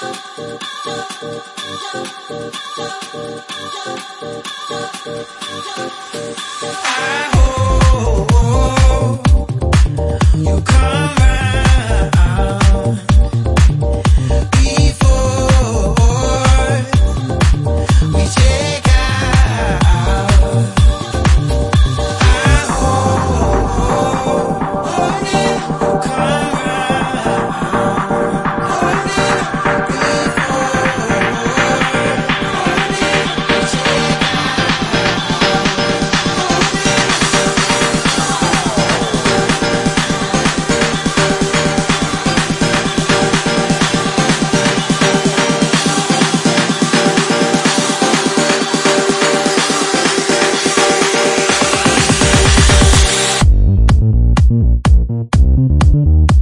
I hope.